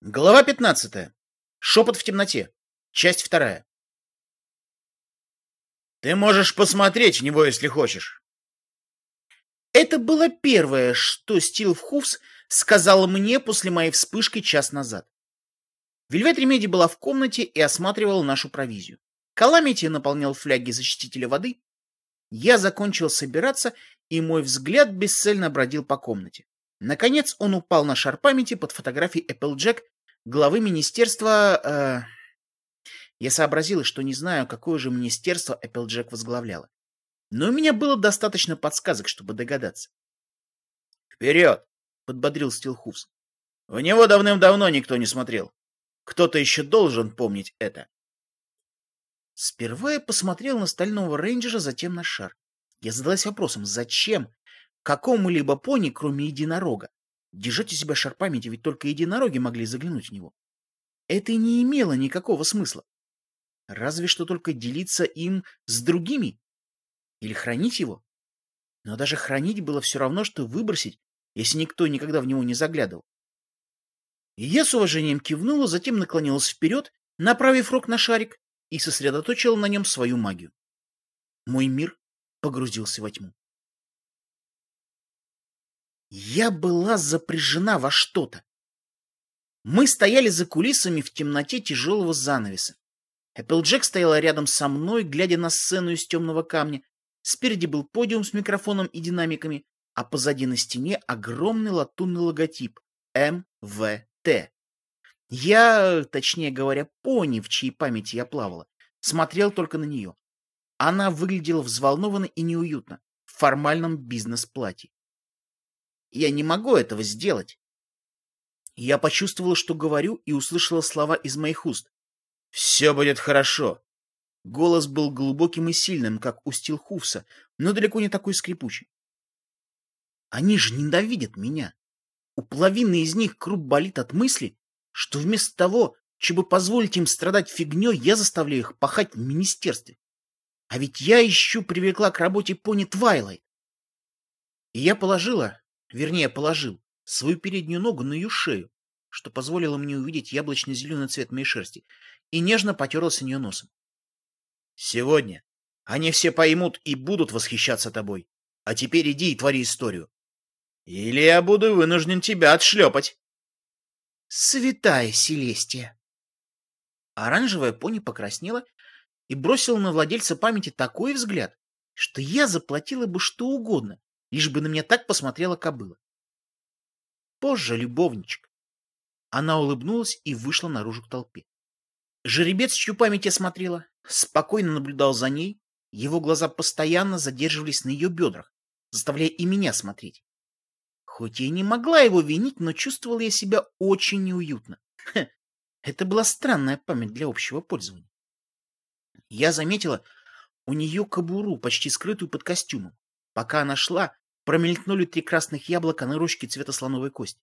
Глава 15. Шепот в темноте. Часть вторая. Ты можешь посмотреть в него, если хочешь. Это было первое, что Стилв Хуфс сказала мне после моей вспышки час назад. Вельвет Ремеди была в комнате и осматривала нашу провизию. Каламити наполнял фляги зачистителя воды. Я закончил собираться, и мой взгляд бесцельно бродил по комнате. Наконец он упал на шар памяти под фотографией Эпплджек, главы министерства... Э... Я сообразил, что не знаю, какое же министерство Эпплджек возглавляла. Но у меня было достаточно подсказок, чтобы догадаться. «Вперед!» — подбодрил Стилхуфс. «В него давным-давно никто не смотрел. Кто-то еще должен помнить это». Сперва я посмотрел на стального рейнджера, затем на шар. Я задалась вопросом, зачем какому-либо пони, кроме единорога. Держать у себя шар памяти, ведь только единороги могли заглянуть в него. Это не имело никакого смысла. Разве что только делиться им с другими. Или хранить его. Но даже хранить было все равно, что выбросить, если никто никогда в него не заглядывал. И я с уважением кивнула, затем наклонилась вперед, направив рог на шарик, и сосредоточила на нем свою магию. Мой мир погрузился во тьму. Я была запряжена во что-то. Мы стояли за кулисами в темноте тяжелого занавеса. Эпплджек стояла рядом со мной, глядя на сцену из темного камня. Спереди был подиум с микрофоном и динамиками, а позади на стене огромный латунный логотип МВТ. Я, точнее говоря, пони, в чьей памяти я плавала, смотрел только на нее. Она выглядела взволнованно и неуютно в формальном бизнес-платье. Я не могу этого сделать. Я почувствовала, что говорю, и услышала слова из моих уст. «Все будет хорошо». Голос был глубоким и сильным, как у Стилхуфса, но далеко не такой скрипучий. Они же ненавидят меня. У половины из них круп болит от мысли, что вместо того, чтобы позволить им страдать фигней, я заставляю их пахать в министерстве. А ведь я еще привлекла к работе пони Твайлайт. И я положила вернее положил, свою переднюю ногу на ее шею, что позволило мне увидеть яблочно-зеленый цвет моей шерсти, и нежно потерлся нее носом. «Сегодня они все поймут и будут восхищаться тобой. А теперь иди и твори историю. Или я буду вынужден тебя отшлепать». «Святая Селестия!» Оранжевая пони покраснела и бросила на владельца памяти такой взгляд, что я заплатила бы что угодно, лишь бы на меня так посмотрела кобыла. Позже любовничек. Она улыбнулась и вышла наружу к толпе. Жеребец, чью память я смотрела, спокойно наблюдал за ней, его глаза постоянно задерживались на ее бедрах, заставляя и меня смотреть. Хоть я и не могла его винить, но чувствовала я себя очень неуютно. Хе, это была странная память для общего пользования. Я заметила у нее кобуру, почти скрытую под костюмом. Пока она шла, промелькнули три красных яблока на ручке цвета слоновой кости.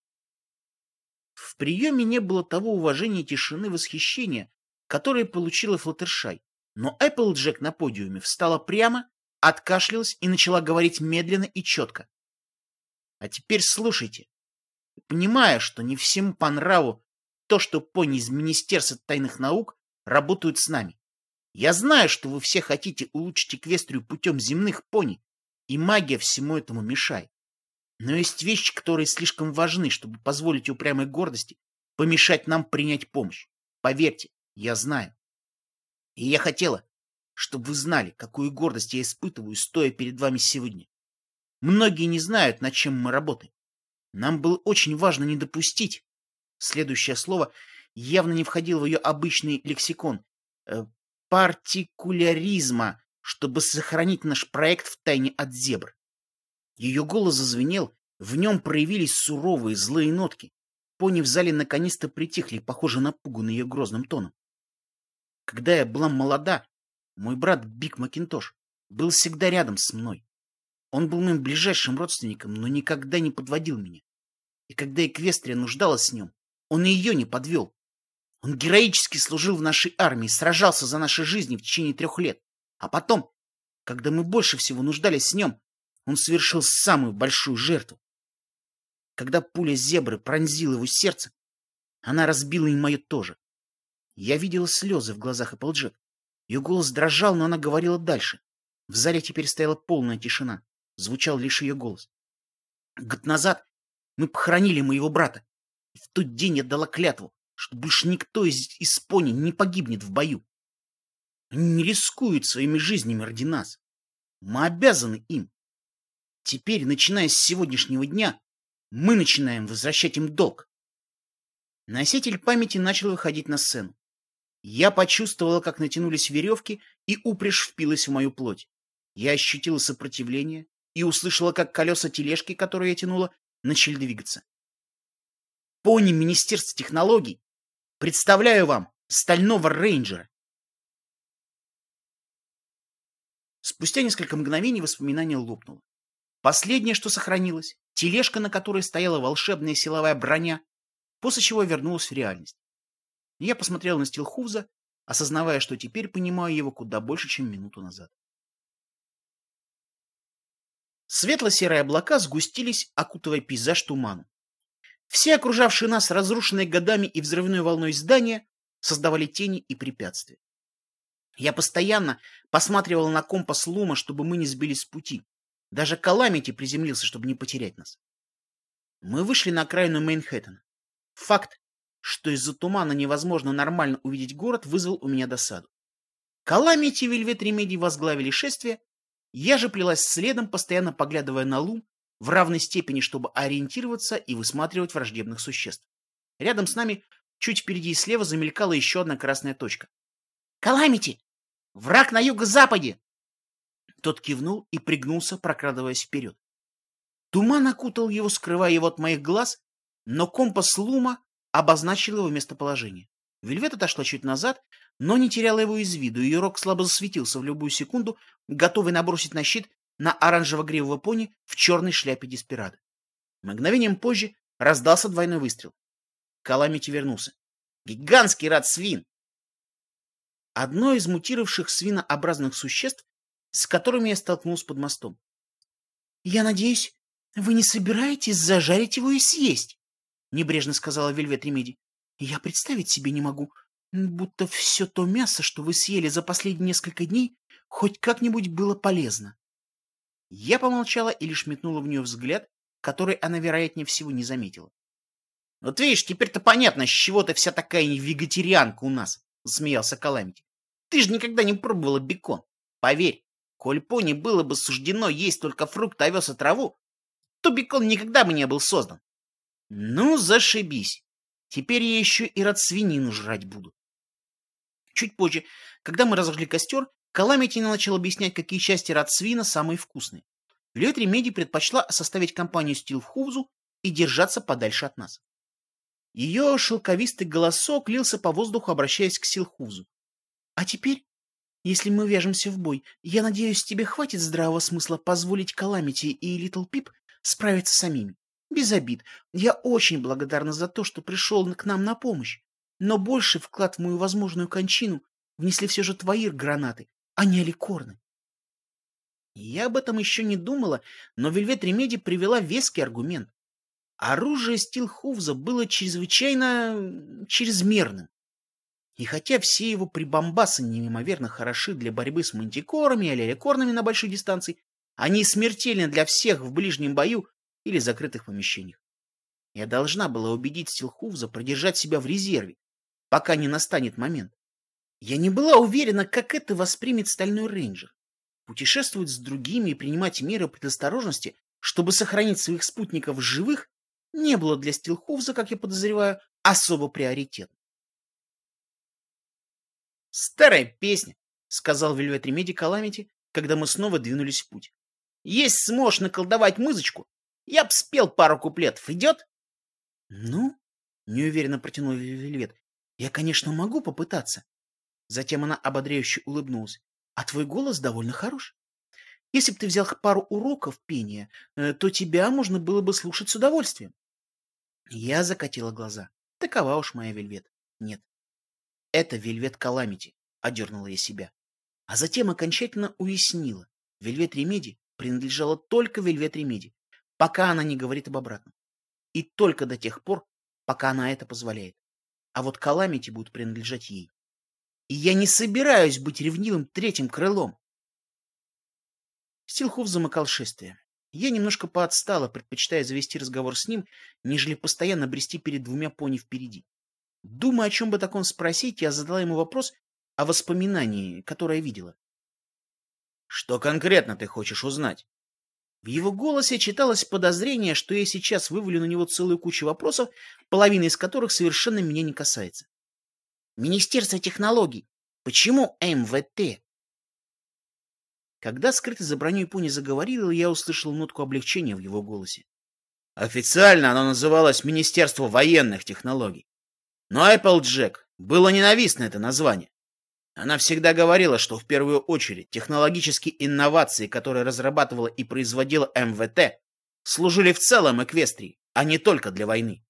В приеме не было того уважения, тишины, восхищения, которое получила Флаттершай. Но Эпплджек на подиуме встала прямо, откашлялась и начала говорить медленно и четко. А теперь слушайте. Понимая, что не всем по нраву то, что пони из Министерства тайных наук работают с нами. Я знаю, что вы все хотите улучшить Эквестрию путем земных пони, и магия всему этому мешает. Но есть вещи, которые слишком важны, чтобы позволить упрямой гордости помешать нам принять помощь. Поверьте, я знаю. И я хотела, чтобы вы знали, какую гордость я испытываю, стоя перед вами сегодня. Многие не знают, над чем мы работаем. Нам было очень важно не допустить. Следующее слово явно не входило в ее обычный лексикон. Э, партикуляризма, чтобы сохранить наш проект в тайне от зебр. Ее голос зазвенел, в нем проявились суровые, злые нотки. Пони в зале наконец-то притихли, похоже, напуганные ее грозным тоном. Когда я была молода, мой брат Биг Макинтош был всегда рядом с мной. Он был моим ближайшим родственником, но никогда не подводил меня. И когда Эквестрия нуждалась в нем, он и ее не подвел. Он героически служил в нашей армии, сражался за наши жизни в течение трех лет. А потом, когда мы больше всего нуждались в нем, он совершил самую большую жертву. Когда пуля зебры пронзила его сердце, Она разбила и мое тоже. Я видела слезы в глазах Эпплджек. Ее голос дрожал, но она говорила дальше. В зале теперь стояла полная тишина. Звучал лишь ее голос. Год назад мы похоронили моего брата. И в тот день я дала клятву, что больше никто из, из не погибнет в бою. Они не рискуют своими жизнями ради нас. Мы обязаны им. Теперь, начиная с сегодняшнего дня, мы начинаем возвращать им долг. Носитель памяти начал выходить на сцену. Я почувствовала, как натянулись веревки, и упряжь впилась в мою плоть. Я ощутила сопротивление и услышала, как колеса тележки, которую я тянула, начали двигаться. Пони Министерства технологий, представляю вам Стального Рейнджера. Спустя несколько мгновений воспоминание лопнуло. Последнее, что сохранилось, тележка, на которой стояла волшебная силовая броня, после чего вернулась в реальность. Я посмотрел на Стилхуза, осознавая, что теперь понимаю его куда больше, чем минуту назад. Светло-серые облака сгустились, окутывая пейзаж туману. Все окружавшие нас разрушенные годами и взрывной волной здания создавали тени и препятствия. Я постоянно посматривал на компас Лума, чтобы мы не сбились с пути. Даже Каламити приземлился, чтобы не потерять нас. Мы вышли на окраину Мейнхэттена. Факт, что из-за тумана невозможно нормально увидеть город, вызвал у меня досаду. Каламити и Вельвет Ремедий возглавили шествие, я же плелась следом, постоянно поглядывая на лум, в равной степени, чтобы ориентироваться и высматривать враждебных существ. Рядом с нами, чуть впереди и слева, замелькала еще одна красная точка. «Каламити! Враг на юго-западе!» Тот кивнул и пригнулся, прокрадываясь вперед. Туман окутал его, скрывая его от моих глаз, но компас Лума обозначил его местоположение. Вельвет отошла чуть назад, но не теряла его из виду, ее рог слабо засветился в любую секунду, готовый набросить на щит на оранжево-гривого пони в черной шляпе Деспирада. Мгновением позже раздался двойной выстрел. Каламити вернулся. «Гигантский рад свин!» Одно из мутировавших свинообразных существ, с которыми я столкнулся под мостом. «Я надеюсь, вы не собираетесь зажарить его и съесть?» — небрежно сказала Вельвет Ремеди. «Я представить себе не могу, будто все то мясо, что вы съели за последние несколько дней, хоть как-нибудь было полезно». Я помолчала и лишь метнула в нее взгляд, который она, вероятнее всего, не заметила. «Вот видишь, теперь-то понятно, с чего ты вся такая вегетарианка у нас», — смеялся Каламити. «Ты же никогда не пробовала бекон. Поверь, коль пони было бы суждено есть только фрукты, овес и траву, то бекон никогда бы не был создан. Ну, зашибись. Теперь я еще и радсвинину жрать буду. Чуть позже, когда мы разожгли костер, Каламити начал объяснять, какие части радсвина самые вкусные. Вельвет Ремеди предпочла составить компанию Стилхувзу и держаться подальше от нас. Ее шелковистый голосок лился по воздуху, обращаясь к Стилхувзу. — А теперь, если мы ввяжемся в бой, я надеюсь, тебе хватит здравого смысла позволить Каламити и Литл Пип справиться самими. Без обид. Я очень благодарна за то, что пришел к нам на помощь. Но больший вклад в мою возможную кончину внесли все же твои гранаты, а не аликорны. Я об этом еще не думала, но Вельвет Ремеди привела веский аргумент. Оружие Стилхувза было чрезвычайно чрезмерным. И хотя все его прибамбасы неимоверно хороши для борьбы с мантикорами или аликорнами на большой дистанции, они смертельны для всех в ближнем бою или закрытых помещениях. Я должна была убедить Силхувза продержать себя в резерве, пока не настанет момент. Я не была уверена, как это воспримет стальной рейнджер. Путешествовать с другими и принимать меры предосторожности, чтобы сохранить своих спутников живых, не было для Стилхувза, как я подозреваю, особо приоритетом. «Старая песня», — сказал Вельвет Ремеди Каламити, когда мы снова двинулись в путь. «Есть сможешь наколдовать музычку, я б спел пару куплетов. Идет? Ну, неуверенно протянул Вельвет. Я, конечно, могу попытаться. Затем она ободряюще улыбнулась. А твой голос довольно хорош. Если бы ты взял пару уроков пения, э, то тебя можно было бы слушать с удовольствием. Я закатила глаза. Такова уж моя Вельвет. Нет. Это Вельвет Каламити, одернула я себя. А затем окончательно уяснила. Вельвет Ремеди принадлежала только Вельвет Ремеди пока она не говорит об обратном. И только до тех пор, пока она это позволяет. а вот Каламити будут принадлежать ей. И я не собираюсь быть ревнивым третьим крылом. Стилхувз замыкал шествие. Я немножко поотстала, предпочитая завести разговор с ним, нежели постоянно брести перед двумя пони впереди. Думая, о чем бы таком спросить, я задала ему вопрос о воспоминании, которое видела. «Что конкретно ты хочешь узнать?» В его голосе читалось подозрение, что я сейчас вывалю на него целую кучу вопросов, половина из которых совершенно меня не касается. Министерство технологий. Почему МВТ? Когда скрытый за броней Пуни заговорил, я услышал нотку облегчения в его голосе. Официально оно называлось Министерство военных технологий. Но Applejack было ненавистно это название. Она всегда говорила, что в первую очередь технологические инновации, которые разрабатывала и производила МВТ, служили в целом Эквестрии, а не только для войны.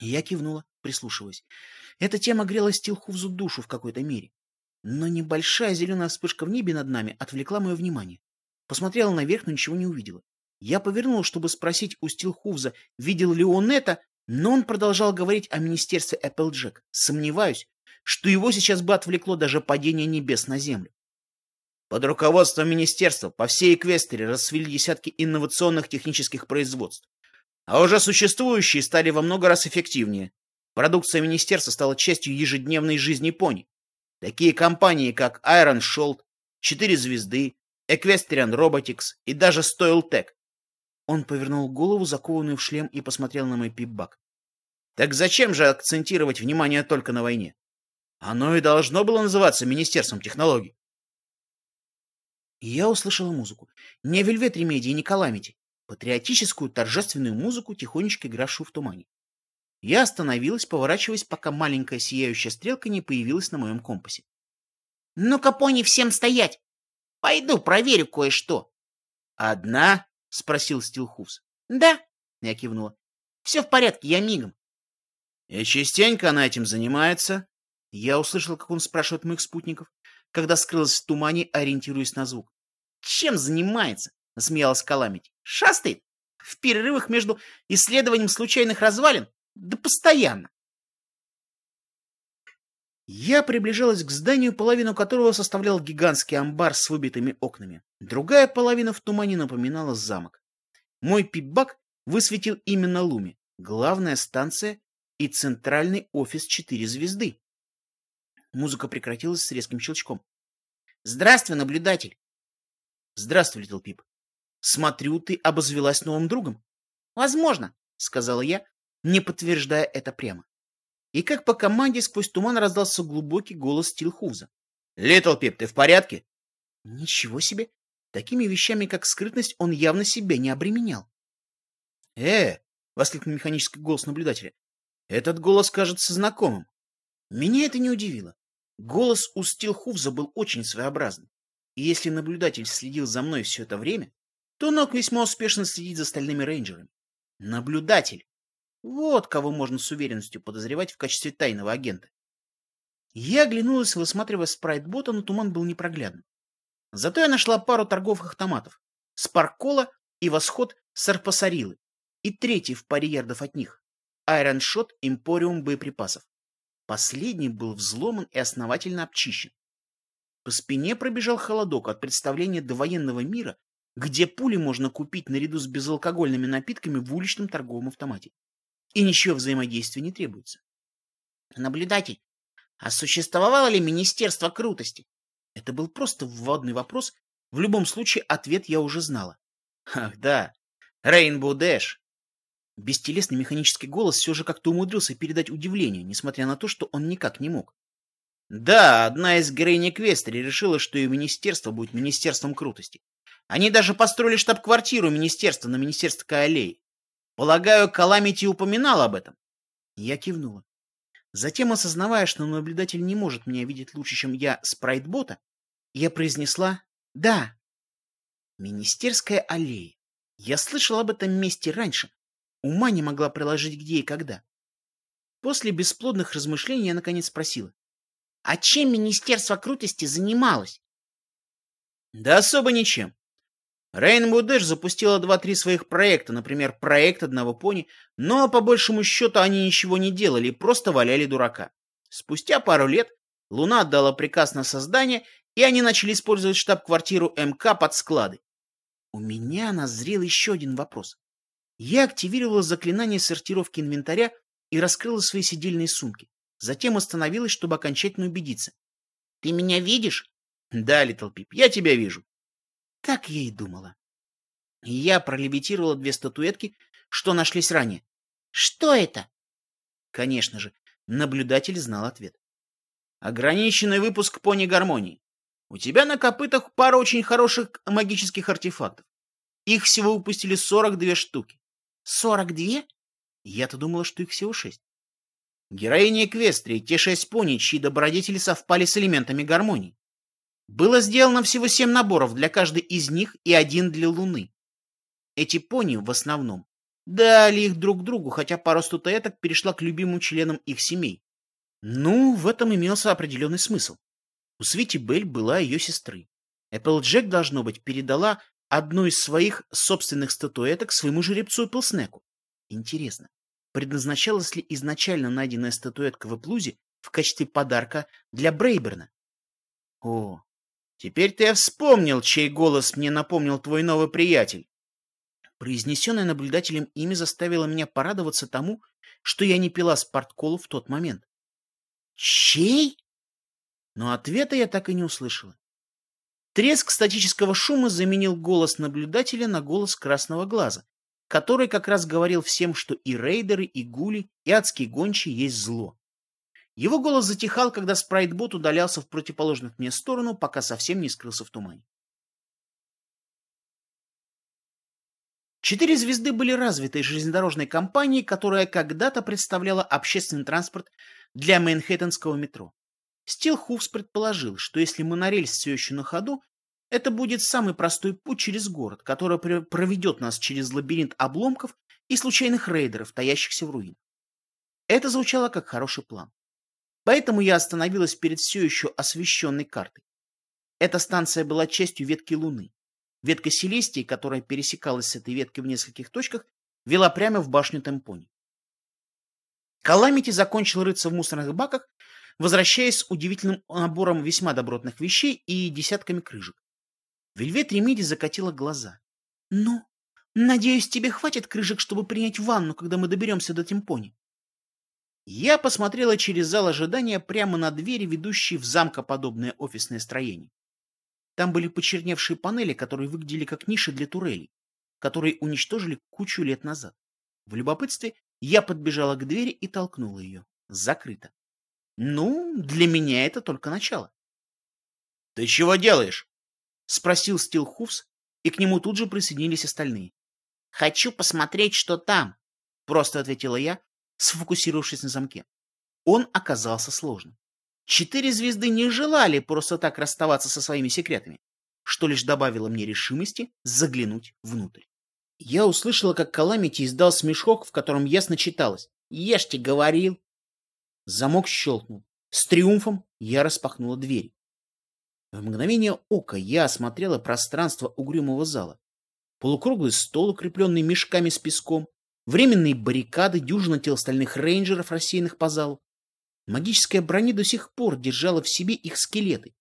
Я кивнула, прислушиваясь. Эта тема грела Стилхувзу душу в какой-то мере. Но небольшая зеленая вспышка в небе над нами отвлекла мое внимание. Посмотрела наверх, но ничего не увидела. Я повернула, чтобы спросить у Стилхувза, видел ли он это, но он продолжал говорить о министерстве Applejack. Сомневаюсь, что его сейчас бы отвлекло даже падение небес на землю. Под руководством министерства по всей Эквестере расцвели десятки инновационных технических производств. А уже существующие стали во много раз эффективнее. Продукция министерства стала частью ежедневной жизни пони. Такие компании, как Iron Sholt, Четыре звезды, Equestrian Robotics и даже Stoiltech. Он повернул голову, закованную в шлем, и посмотрел на мой пипбак. Так зачем же акцентировать внимание только на войне? Оно и должно было называться Министерством технологий. Я услышала музыку. Не Вельвет Ремедии, не Каламити. Патриотическую торжественную музыку, тихонечко игравшую в тумане. Я остановилась, поворачиваясь, пока маленькая сияющая стрелка не появилась на моем компасе. «Ну-ка, пони, всем стоять! Пойду проверю кое-что!» «Одна?» — спросил Стилхуфс. «Да», — я кивнула. «Все в порядке, я мигом». «И частенько она этим занимается?» Я услышал, как он спрашивает моих спутников, когда скрылась в тумане, ориентируясь на звук. «Чем занимается?» — насмеялась Каламити. «Шастает? В перерывах между исследованием случайных развалин? Да постоянно!» Я приближалась к зданию, половину которого составлял гигантский амбар с выбитыми окнами. Другая половина в тумане напоминала замок. Мой пипбак высветил именно Луми, главная станция и центральный офис четыре звезды. Музыка прекратилась с резким щелчком. «Здравствуй, наблюдатель!» «Здравствуй, Литл Пип. Смотрю, ты обозвелась новым другом?» «Возможно», — сказала я, не подтверждая это прямо. И как по команде сквозь туман раздался глубокий голос Стилхуза. «Литл Пип, ты в порядке?» «Ничего себе! Такими вещами, как скрытность, он явно себя не обременял». «Э!» — воскликнул механический голос наблюдателя. «Этот голос кажется знакомым». Меня это не удивило. Голос у Стилхуфза был очень своеобразным. И если наблюдатель следил за мной все это время, то Нок весьма успешно следить за остальными рейнджерами. Наблюдатель. Вот кого можно с уверенностью подозревать в качестве тайного агента. Я оглянулась, высматривая спрайт-бота, но туман был непроглядным. Зато я нашла пару торговых автоматов. Спаркола и восход Сарпасарилы. И третий в паре ярдов от них. Айроншот Импориум боеприпасов. Последний был взломан и основательно обчищен. По спине пробежал холодок от представления до военного мира, где пули можно купить наряду с безалкогольными напитками в уличном торговом автомате. И ничего взаимодействия не требуется. Наблюдатель, а существовало ли Министерство крутости? Это был просто вводный вопрос. В любом случае, ответ я уже знала. Ах, да, Рейнбоу Дэш. Бестелесный механический голос все же как-то умудрился передать удивление, несмотря на то, что он никак не мог. Да, одна из героинь Квестри решила, что и министерство будет министерством крутости. Они даже построили штаб-квартиру министерства на министерской аллее. Полагаю, Каламити упоминал об этом? Я кивнула. Затем, осознавая, что наблюдатель не может меня видеть лучше, чем я спрайтбота, я произнесла «Да». Министерская аллея. Я слышал об этом месте раньше, Ума не могла приложить где и когда. После бесплодных размышлений я наконец спросила. А чем Министерство крутости занималось? Да особо ничем. Rainbow Dash запустила два-три своих проекта, например, проект одного пони, но по большему счету они ничего не делали, просто валяли дурака. Спустя пару лет Луна отдала приказ на создание, и они начали использовать штаб-квартиру МК под склады. У меня назрел еще один вопрос. Я активировала заклинание сортировки инвентаря и раскрыла свои сидельные сумки. Затем остановилась, чтобы окончательно убедиться. — Ты меня видишь? — Да, Литл Пип, я тебя вижу. Так я и думала. Я пролевитировала две статуэтки, что нашлись ранее. Что это? Конечно же, наблюдатель знал ответ. Ограниченный выпуск пони гармонии. У тебя на копытах пара очень хороших магических артефактов. Их всего выпустили 42 штуки. 42? Я-то думала, что их всего шесть. Героини Эквестрии, те шесть пони, чьи добродетели совпали с элементами гармонии. Было сделано всего семь наборов для каждой из них и один для Луны. Эти пони в основном дали их друг другу, хотя пару статуэток перешла к любимым членам их семей. Ну, в этом имелся определенный смысл. У Свити Белль была ее сестры. Эпплджек, должно быть, передала одну из своих собственных статуэток своему жеребцу Эпплснеку. Интересно, предназначалась ли изначально найденная статуэтка в Эплузе в качестве подарка для Брейберна? О, Теперь ты вспомнил, чей голос мне напомнил твой новый приятель. Произнесенное наблюдателем имя заставило меня порадоваться тому, что я не пила спортколу в тот момент. Чей? Но ответа я так и не услышала. Треск статического шума заменил голос наблюдателя на голос красного глаза, который как раз говорил всем, что и рейдеры, и гули, и адские гончие есть зло. Его голос затихал, когда спрайтбот удалялся в противоположную мне сторону, пока совсем не скрылся в тумане. Четыре звезды были развитой железнодорожной компанией, которая когда-то представляла общественный транспорт для Манхэттенского метро. Стилхуфс предположил, что если монорельс все еще на ходу, это будет самый простой путь через город, который проведет нас через лабиринт обломков и случайных рейдеров, таящихся в руинах. Это звучало как хороший план. Поэтому я остановилась перед все еще освещенной картой. Эта станция была частью ветки Луны. Ветка Селестии, которая пересекалась с этой веткой в нескольких точках, вела прямо в башню Темпони. Каламити закончил рыться в мусорных баках, возвращаясь с удивительным набором весьма добротных вещей и десятками крыжек. Вельвет Ремиди закатила глаза. — Ну, надеюсь, тебе хватит крыжек, чтобы принять ванну, когда мы доберемся до Темпони. Я посмотрела через зал ожидания прямо на двери, ведущие в замкоподобное офисное строение. Там были почерневшие панели, которые выглядели как ниши для турелей, которые уничтожили кучу лет назад. В любопытстве я подбежала к двери и толкнула ее. Закрыто. Ну, для меня это только начало. — Ты чего делаешь? — спросил Стилхуфс, и к нему тут же присоединились остальные. — Хочу посмотреть, что там, — просто ответила я, сфокусировавшись на замке. Он оказался сложным. Четыре звезды не желали просто так расставаться со своими секретами, что лишь добавило мне решимости заглянуть внутрь. Я услышала, как Каламити издал смешок, в котором ясно читалось «Ешьте, говорил». Замок щелкнул. С триумфом я распахнула дверь. В мгновение ока я осмотрела пространство угрюмого зала. Полукруглый стол, укрепленный мешками с песком, временные баррикады, дюжина тел стальных рейнджеров, рассеянных по залу. Магическая броня до сих пор держала в себе их скелеты.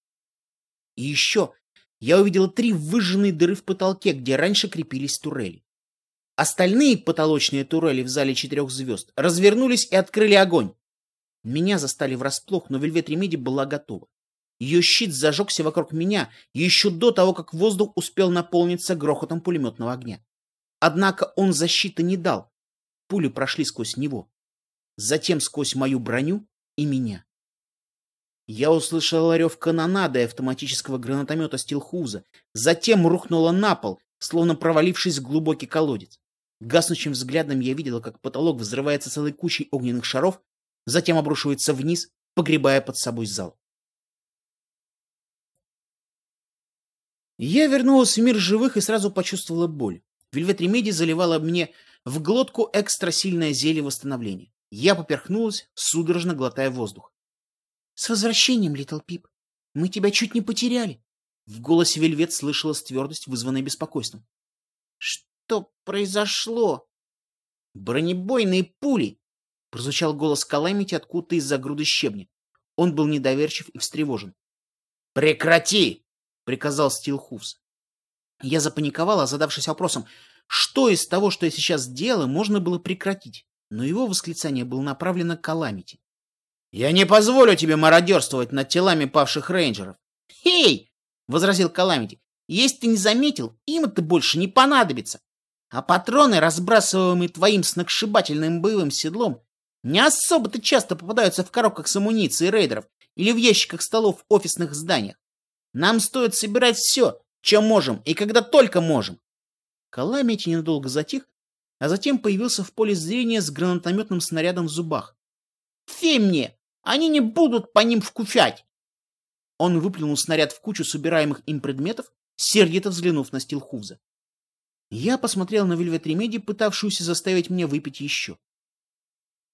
И еще я увидела три выжженные дыры в потолке, где раньше крепились турели. Остальные потолочные турели в зале четырех звезд развернулись и открыли огонь. Меня застали врасплох, но Вельвет Ремеди была готова. Ее щит зажегся вокруг меня еще до того, как воздух успел наполниться грохотом пулеметного огня. Однако он защиты не дал, Пули прошли сквозь него, затем сквозь мою броню и меня. Я услышал рев канонады автоматического гранатомета Стилхуза, затем рухнула на пол, словно провалившись в глубокий колодец. Гаснущим взглядом я видела, как потолок взрывается целой кучей огненных шаров, затем обрушивается вниз, погребая под собой зал. Я вернулась в мир живых и сразу почувствовала боль. Вельвет Ремеди заливала мне в глотку экстра-сильное зелье восстановления. Я поперхнулась, судорожно глотая воздух. — С возвращением, Литл Пип! Мы тебя чуть не потеряли. В голосе Вельвет слышалась твердость, вызванная беспокойством. «Что произошло?» «Бронебойные пули!» — прозвучал голос Каламити откуда-то из-за груды щебня. Он был недоверчив и встревожен. «Прекрати!» — приказал Стилхуфс. Я запаниковала, задавшись вопросом, что из того, что я сейчас делаю, можно было прекратить, но его восклицание было направлено к Каламити. «Я не позволю тебе мародерствовать над телами павших рейнджеров!» «Эй!» — возразил Каламити. «Если ты не заметил, им это больше не понадобится. А патроны, разбрасываемые твоим сногсшибательным боевым седлом, не особо-то часто попадаются в коробках с амуницией рейдеров или в ящиках столов в офисных зданиях. Нам стоит собирать все, чем можем и когда только можем. Каламити ненадолго затих, а затем появился в поле зрения с гранатометным снарядом в зубах. «Фей мне! Они не будут по ним вкуфять!» Он выплюнул снаряд в кучу собираемых им предметов, сердито взглянув на Стилхуза. Я посмотрел на Вельвет Ремеди, пытавшуюся заставить меня выпить еще.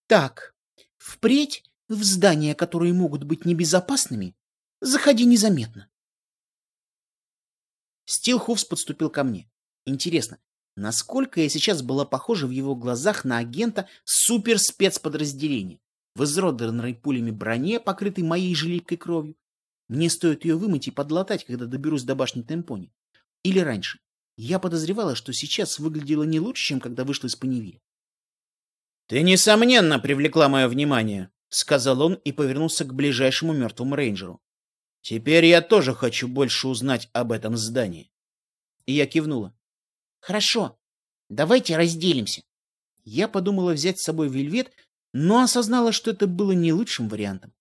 Так, впредь в здания, которые могут быть небезопасными, заходи незаметно. Стилхуфс подступил ко мне. Интересно, насколько я сейчас была похожа в его глазах на агента суперспецподразделения, в изродранной пулями броне, покрытой моей же липкой кровью. Мне стоит ее вымыть и подлатать, когда доберусь до башни Темпони. Или раньше. Я подозревала, что сейчас выглядела не лучше, чем когда вышла из Паневиля. «Ты, несомненно, привлекла мое внимание», — сказал он и повернулся к ближайшему мертвому рейнджеру. «Теперь я тоже хочу больше узнать об этом здании». И я кивнула. «Хорошо, давайте разделимся». Я подумала взять с собой вельвет, но осознала, что это было не лучшим вариантом.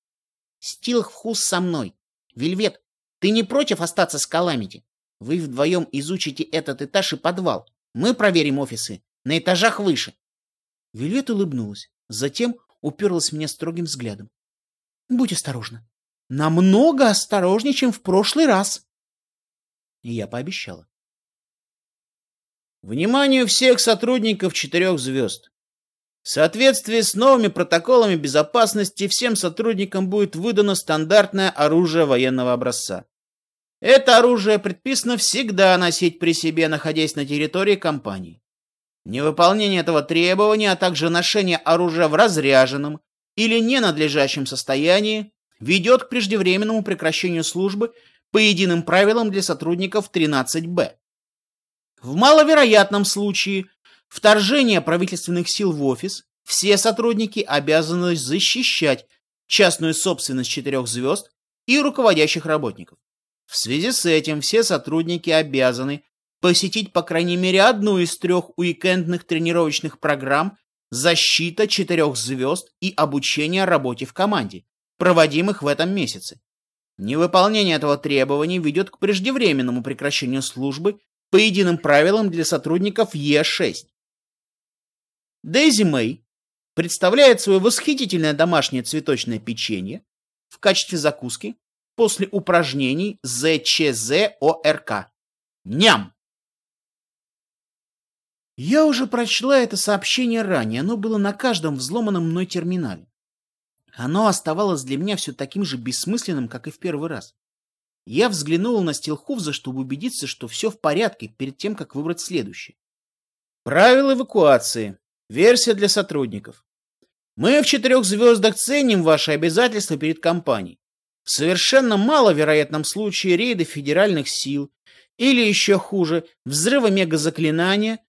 Стилхус со мной. Вельвет, ты не против остаться с Каламити? Вы вдвоем изучите этот этаж и подвал. Мы проверим офисы на этажах выше. Вилет улыбнулась, затем уперлась в меня строгим взглядом. Будь осторожна. Намного осторожнее, чем в прошлый раз. И я пообещала. Вниманию всех сотрудников четырех звезд. В соответствии с новыми протоколами безопасности всем сотрудникам будет выдано стандартное оружие военного образца. Это оружие предписано всегда носить при себе, находясь на территории компании. Невыполнение этого требования, а также ношение оружия в разряженном или ненадлежащем состоянии ведет к преждевременному прекращению службы по единым правилам для сотрудников 13Б. В маловероятном случае вторжения правительственных сил в офис все сотрудники обязаны защищать частную собственность четырех звезд и руководящих работников. В связи с этим все сотрудники обязаны посетить по крайней мере одну из трех уикендных тренировочных программ «Защита четырех звезд» и «Обучение работе в команде», проводимых в этом месяце. Невыполнение этого требования ведет к преждевременному прекращению службы по единым правилам для сотрудников Е6. Дейзи Мэй представляет свое восхитительное домашнее цветочное печенье в качестве закуски после упражнений ЗЧЗОРК. Ням! Я уже прочла это сообщение ранее, оно было на каждом взломанном мной терминале. Оно оставалось для меня все таким же бессмысленным, как и в первый раз. Я взглянул на Стилховза, чтобы убедиться, что все в порядке, перед тем, как выбрать следующее. Правила эвакуации. Версия для сотрудников. Мы в четырех звездах ценим ваши обязательства перед компанией. В совершенно маловероятном случае рейды федеральных сил или еще хуже, взрыва мегазаклинания,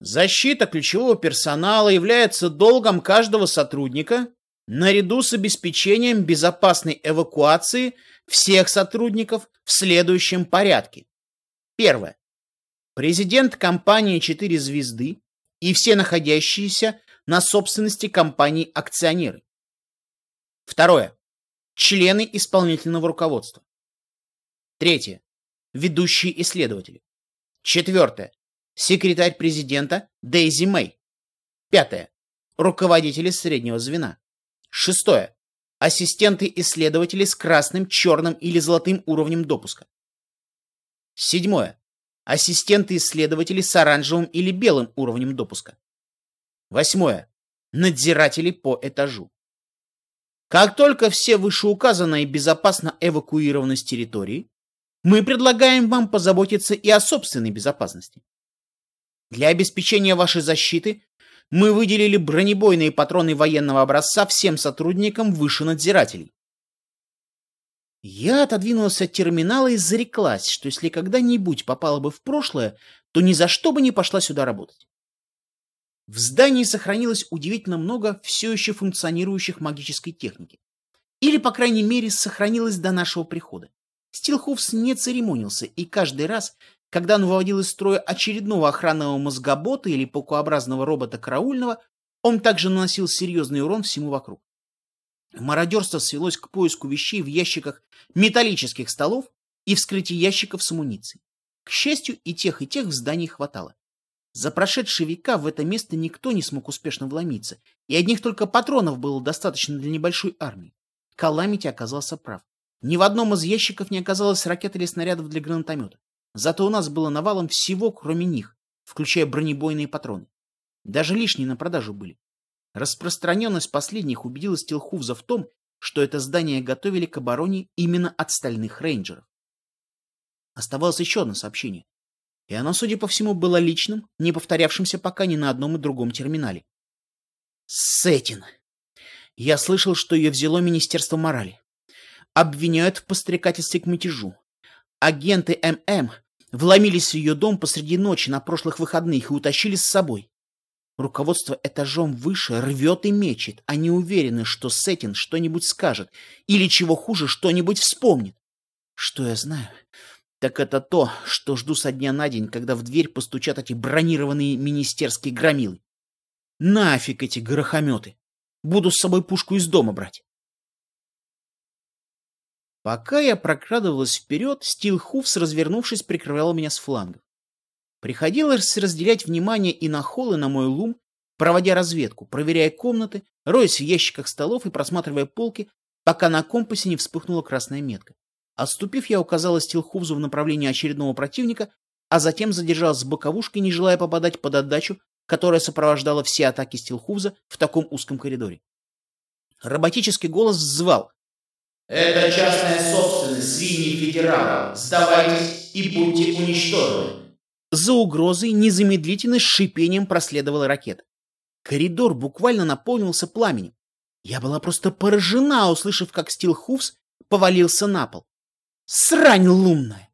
защита ключевого персонала является долгом каждого сотрудника наряду с обеспечением безопасной эвакуации всех сотрудников в следующем порядке. Первое. Президент компании «Четыре звезды» и все находящиеся на собственности компании акционеры. Второе члены исполнительного руководства. Третье. Ведущие исследователи. Четвертое. Секретарь президента Дейзи Мэй. Пятое. Руководители среднего звена. Шестое. Ассистенты-исследователи с красным, черным или золотым уровнем допуска. Седьмое. Ассистенты-исследователи с оранжевым или белым уровнем допуска. Восьмое. Надзиратели по этажу. Как только все вышеуказанные безопасно эвакуированы с территории, мы предлагаем вам позаботиться и о собственной безопасности. Для обеспечения вашей защиты мы выделили бронебойные патроны военного образца всем сотрудникам выше надзирателей. Я отодвинулась от терминала и зареклась, что если когда-нибудь попала бы в прошлое, то ни за что бы не пошла сюда работать. В здании сохранилось удивительно много все еще функционирующих магической техники. Или, по крайней мере, сохранилось до нашего прихода. Стилхуфс не церемонился, и каждый раз, когда он выводил из строя очередного охранного мозгобота или паукообразного робота караульного, он также наносил серьезный урон всему вокруг. Мародерство свелось к поиску вещей в ящиках металлических столов и вскрытии ящиков с амуницией. К счастью, и тех, и тех в здании хватало. За прошедшие века в это место никто не смог успешно вломиться, и одних только патронов было достаточно для небольшой армии. Каламити оказался прав. Ни в одном из ящиков не оказалось ракет или снарядов для гранатомета. Зато у нас было навалом всего, кроме них, включая бронебойные патроны. Даже лишние на продажу были. Распространенность последних убедила Стилхувза в том, что это здание готовили к обороне именно от стальных рейнджеров. Оставалось еще одно сообщение. И оно, судя по всему, было личным, не повторявшимся пока ни на одном и другом терминале. Сетин. Я слышал, что ее взяло Министерство морали. Обвиняют в пострекательстве к мятежу. Агенты ММ вломились в ее дом посреди ночи на прошлых выходных и утащили с собой. Руководство этажом выше рвет и мечет. Они уверены, что Сетин что-нибудь скажет. Или, чего хуже, что-нибудь вспомнит. Что я знаю? Так это то, что жду со дня на день, когда в дверь постучат эти бронированные министерские громилы. Нафиг эти горохометы. Буду с собой пушку из дома брать. Пока я прокрадывалась вперед, Стилхуфс, развернувшись, прикрывал меня с флангов. Приходилось разделять внимание и на холл, и на мой лум, проводя разведку, проверяя комнаты, роясь в ящиках столов и просматривая полки, пока на компасе не вспыхнула красная метка. Отступив, я указала Стилхувзу в направлении очередного противника, а затем задержалась с боковушкой, не желая попадать под отдачу, которая сопровождала все атаки Стилхувза в таком узком коридоре. Роботический голос взвал. «Это частная собственность свиньи федерала. Сдавайтесь и будьте уничтожены». За угрозой незамедлительно с шипением проследовала ракета. Коридор буквально наполнился пламенем. Я была просто поражена, услышав, как Стилхуфс повалился на пол. Срань лунная!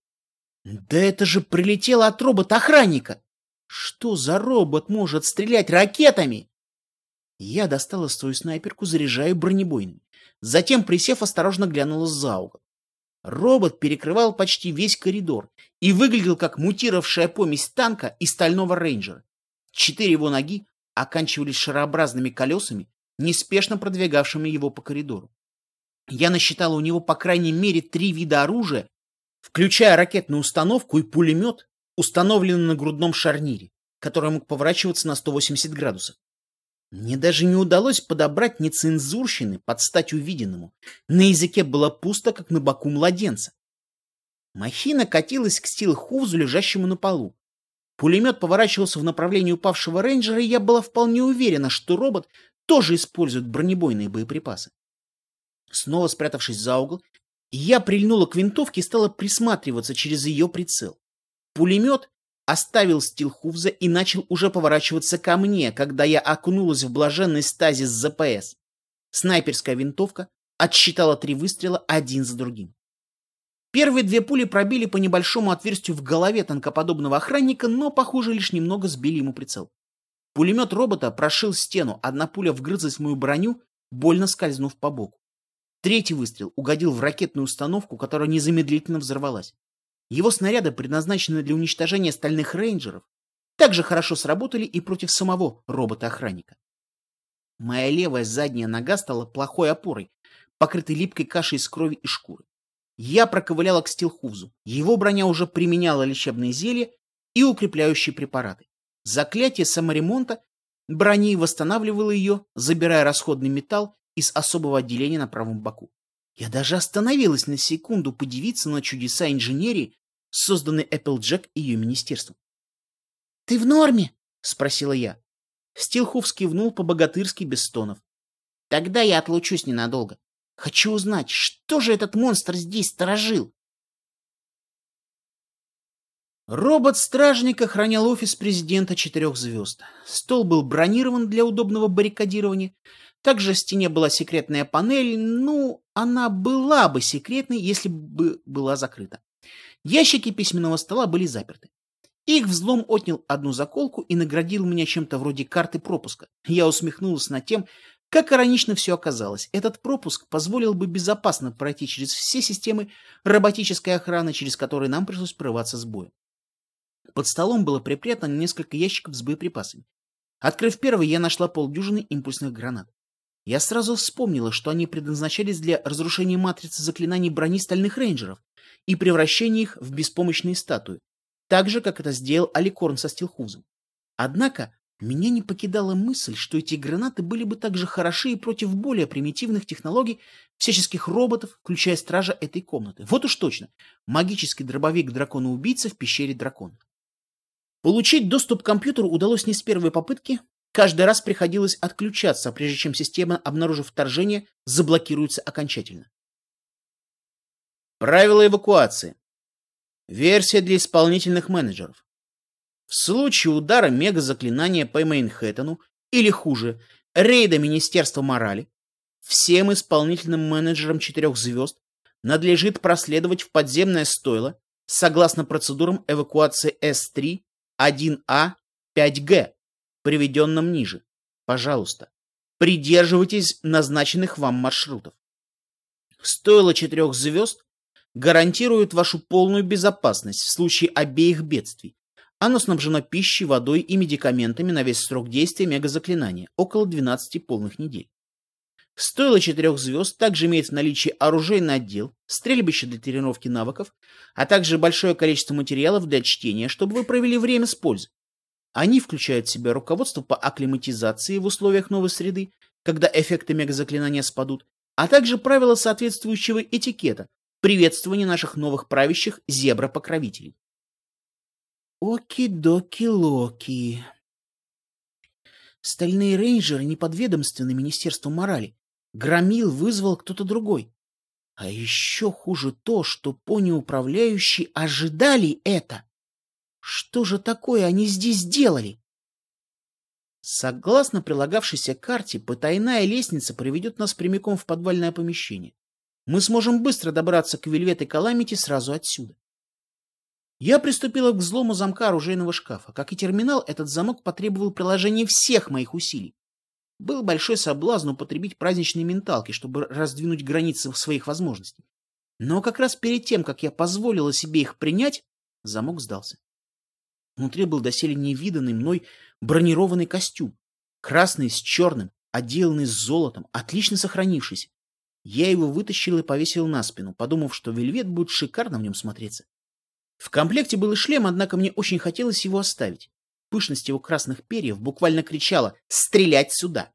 Да это же прилетело от робота-охранника! Что за робот может стрелять ракетами? Я достала свою снайперку, заряжая бронебойными. Затем, присев, осторожно глянула за угол. Робот перекрывал почти весь коридор и выглядел как мутировавшая помесь танка и стального рейнджера. Четыре его ноги оканчивались шарообразными колесами, неспешно продвигавшими его по коридору. Я насчитала у него по крайней мере три вида оружия, включая ракетную установку и пулемет, установленный на грудном шарнире, который мог поворачиваться на 180 градусов. Мне даже не удалось подобрать нецензурщины под стать увиденному. На языке было пусто, как на боку младенца. Махина катилась к стилхузу, лежащему на полу. Пулемет поворачивался в направлении упавшего рейнджера, и я была вполне уверена, что робот тоже использует бронебойные боеприпасы. Снова спрятавшись за угол, я прильнула к винтовке и стала присматриваться через ее прицел. Пулемет оставил Стилхувза и начал уже поворачиваться ко мне, когда я окунулась в блаженный стазис ЗПС. Снайперская винтовка отсчитала три выстрела один за другим. Первые две пули пробили по небольшому отверстию в голове танкоподобного охранника, но, похоже, лишь немного сбили ему прицел. Пулемет робота прошил стену, одна пуля вгрызлась в мою броню, больно скользнув по боку. Третий выстрел угодил в ракетную установку, которая незамедлительно взорвалась. Его снаряды, предназначенные для уничтожения стальных рейнджеров, также хорошо сработали и против самого робота-охранника. Моя левая задняя нога стала плохой опорой, покрытой липкой кашей из крови и шкуры. Я проковыляла к Стилхузу. Его броня уже применяла лечебные зелья и укрепляющие препараты. Заклятие саморемонта брони восстанавливало ее, забирая расходный металл из особого отделения на правом боку. Я даже остановилась на секунду подивиться на чудеса инженерии, созданной Applejack и ее министерством. — Ты в норме? — спросила я. Стилхов скивнул по-богатырски без стонов. — Тогда я отлучусь ненадолго. Хочу узнать, что же этот монстр здесь сторожил? Робот-стражник охранял офис президента четырех звезд. Стол был бронирован для удобного баррикадирования. Также в стене была секретная панель. Ну, она была бы секретной, если бы была закрыта. Ящики письменного стола были заперты. Их взлом отнял одну заколку и наградил меня чем-то вроде карты пропуска. Я усмехнулся над тем, как иронично все оказалось. Этот пропуск позволил бы безопасно пройти через все системы роботической охраны, через которые нам пришлось прорываться с боем. Под столом было припрятано несколько ящиков с боеприпасами. Открыв первый, я нашла полдюжины импульсных гранат. Я сразу вспомнила, что они предназначались для разрушения матрицы заклинаний брони стальных рейнджеров и превращения их в беспомощные статуи, так же, как это сделал Аликорн со Стилхузом. Однако, меня не покидала мысль, что эти гранаты были бы также хороши и против более примитивных технологий всяческих роботов, включая стража этой комнаты. Вот уж точно, магический дробовик дракона-убийцы в пещере дракона. Получить доступ к компьютеру удалось не с первой попытки. Каждый раз приходилось отключаться, прежде чем система, обнаружив вторжение, заблокируется окончательно. Правила эвакуации. Версия для исполнительных менеджеров. В случае удара мега-заклинания по Мейнхэттену или хуже, рейда Министерства морали, всем исполнительным менеджерам четырех звезд надлежит проследовать в подземное стойло согласно процедурам эвакуации С-3 1А 5Г, приведенном ниже. Пожалуйста, придерживайтесь назначенных вам маршрутов. Стоило четырех звезд гарантирует вашу полную безопасность в случае обеих бедствий. Оно снабжено пищей, водой и медикаментами на весь срок действия мегазаклинания, около 12 полных недель. Стоило четырех звезд также имеет в наличии оружейный отдел, стрельбище для тренировки навыков, а также большое количество материалов для чтения, чтобы вы провели время с пользой. Они включают в себя руководство по акклиматизации в условиях новой среды, когда эффекты мегазаклинания спадут, а также правила соответствующего этикета, приветствования наших новых правящих зебра-покровителей. Оки-доки-локи. Стальные рейнджеры неподведомственны Министерству морали. Громил вызвал кто-то другой. А еще хуже то, что пони-управляющие ожидали это. Что же такое они здесь делали? Согласно прилагавшейся карте, потайная лестница приведет нас прямиком в подвальное помещение. Мы сможем быстро добраться к Вельвет и Каламити сразу отсюда. Я приступила к взлому замка оружейного шкафа. Как и терминал, этот замок потребовал приложения всех моих усилий. Был большой соблазн употребить праздничные менталки, чтобы раздвинуть границы своих возможностей. Но как раз перед тем, как я позволила себе их принять, замок сдался. Внутри был доселе невиданный мной бронированный костюм, красный с черным, отделанный с золотом, отлично сохранившийся. Я его вытащил и повесил на спину, подумав, что вельвет будет шикарно в нем смотреться. В комплекте был и шлем, однако мне очень хотелось его оставить. Пышность его красных перьев буквально кричала «Стрелять сюда!».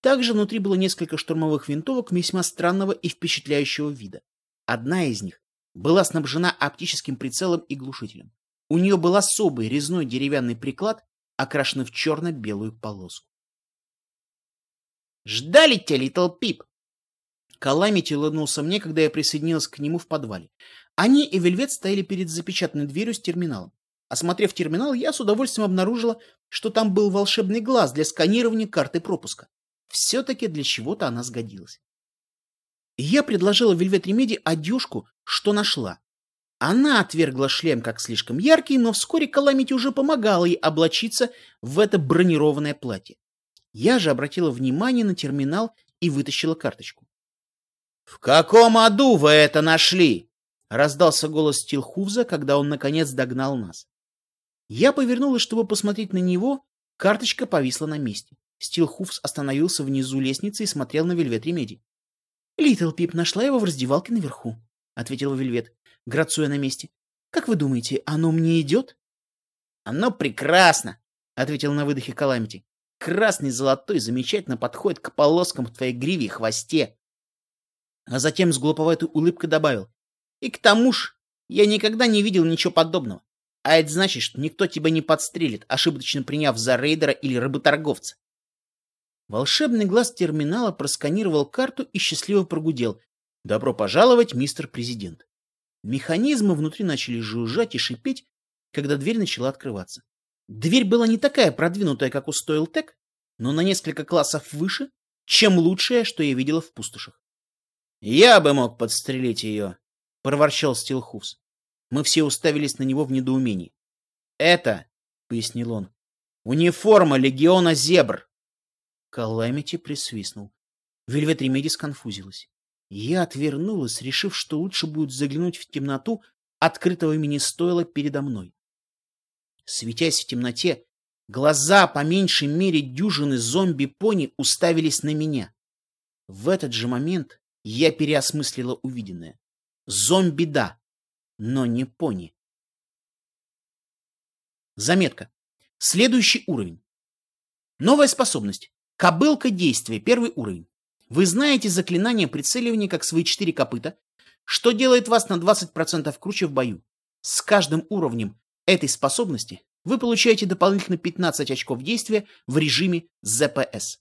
Также внутри было несколько штурмовых винтовок весьма странного и впечатляющего вида. Одна из них была снабжена оптическим прицелом и глушителем. У нее был особый резной деревянный приклад, окрашенный в черно-белую полоску. «Ждали тебя, Литл Пип!» Каламити улыбнулся мне, когда я присоединился к нему в подвале. Они и Вельвет стояли перед запечатанной дверью с терминалом. Осмотрев терминал, я с удовольствием обнаружила, что там был волшебный глаз для сканирования карты пропуска. Все-таки для чего-то она сгодилась. Я предложила Вельвет Ремеди одежку, что нашла. Она отвергла шлем как слишком яркий, но вскоре Каламити уже помогала ей облачиться в это бронированное платье. Я же обратила внимание на терминал и вытащила карточку. — В каком аду вы это нашли? — раздался голос Стилхувза, когда он наконец догнал нас. Я повернулась, чтобы посмотреть на него. Карточка повисла на месте. Стилхувз остановился внизу лестницы и смотрел на Вельвет Ремеди. «Литл Пип нашла его в раздевалке наверху», — ответила Вельвет, гарцуя на месте. «Как вы думаете, оно мне идет?» «Оно прекрасно», — ответил на выдохе Каламити. «Красный золотой замечательно подходит к полоскам в твоей гриве и хвосте». А затем с глуповатой улыбкой добавил. «И к тому ж, я никогда не видел ничего подобного. А это значит, что никто тебя не подстрелит, ошибочно приняв за рейдера или работорговца. Волшебный глаз терминала просканировал карту и счастливо прогудел. «Добро пожаловать, мистер президент!» Механизмы внутри начали жужжать и шипеть, когда дверь начала открываться. Дверь была не такая продвинутая, как у Стоилтек, но на несколько классов выше, чем лучшее, что я видела в пустошах. «Я бы мог подстрелить ее», — проворчал Стилхус. Мы все уставились на него в недоумении. «Это», — пояснил он, — «униформа легиона зебр». Каламити присвистнул. Вельвет Ремеди сконфузилась. Я отвернулась, решив, что лучше будет заглянуть в темноту открытого мини-стойла передо мной. Светясь в темноте, глаза по меньшей мере дюжины зомби-пони уставились на меня. В этот же момент я переосмыслила увиденное. Зомби — да, но не пони. Заметка. Следующий уровень. Новая способность. Кобылка действия. Первый уровень. Вы знаете заклинание прицеливания как свои четыре копыта, что делает вас на 20% круче в бою. С каждым уровнем этой способности вы получаете дополнительно 15 очков действия в режиме ЗПС.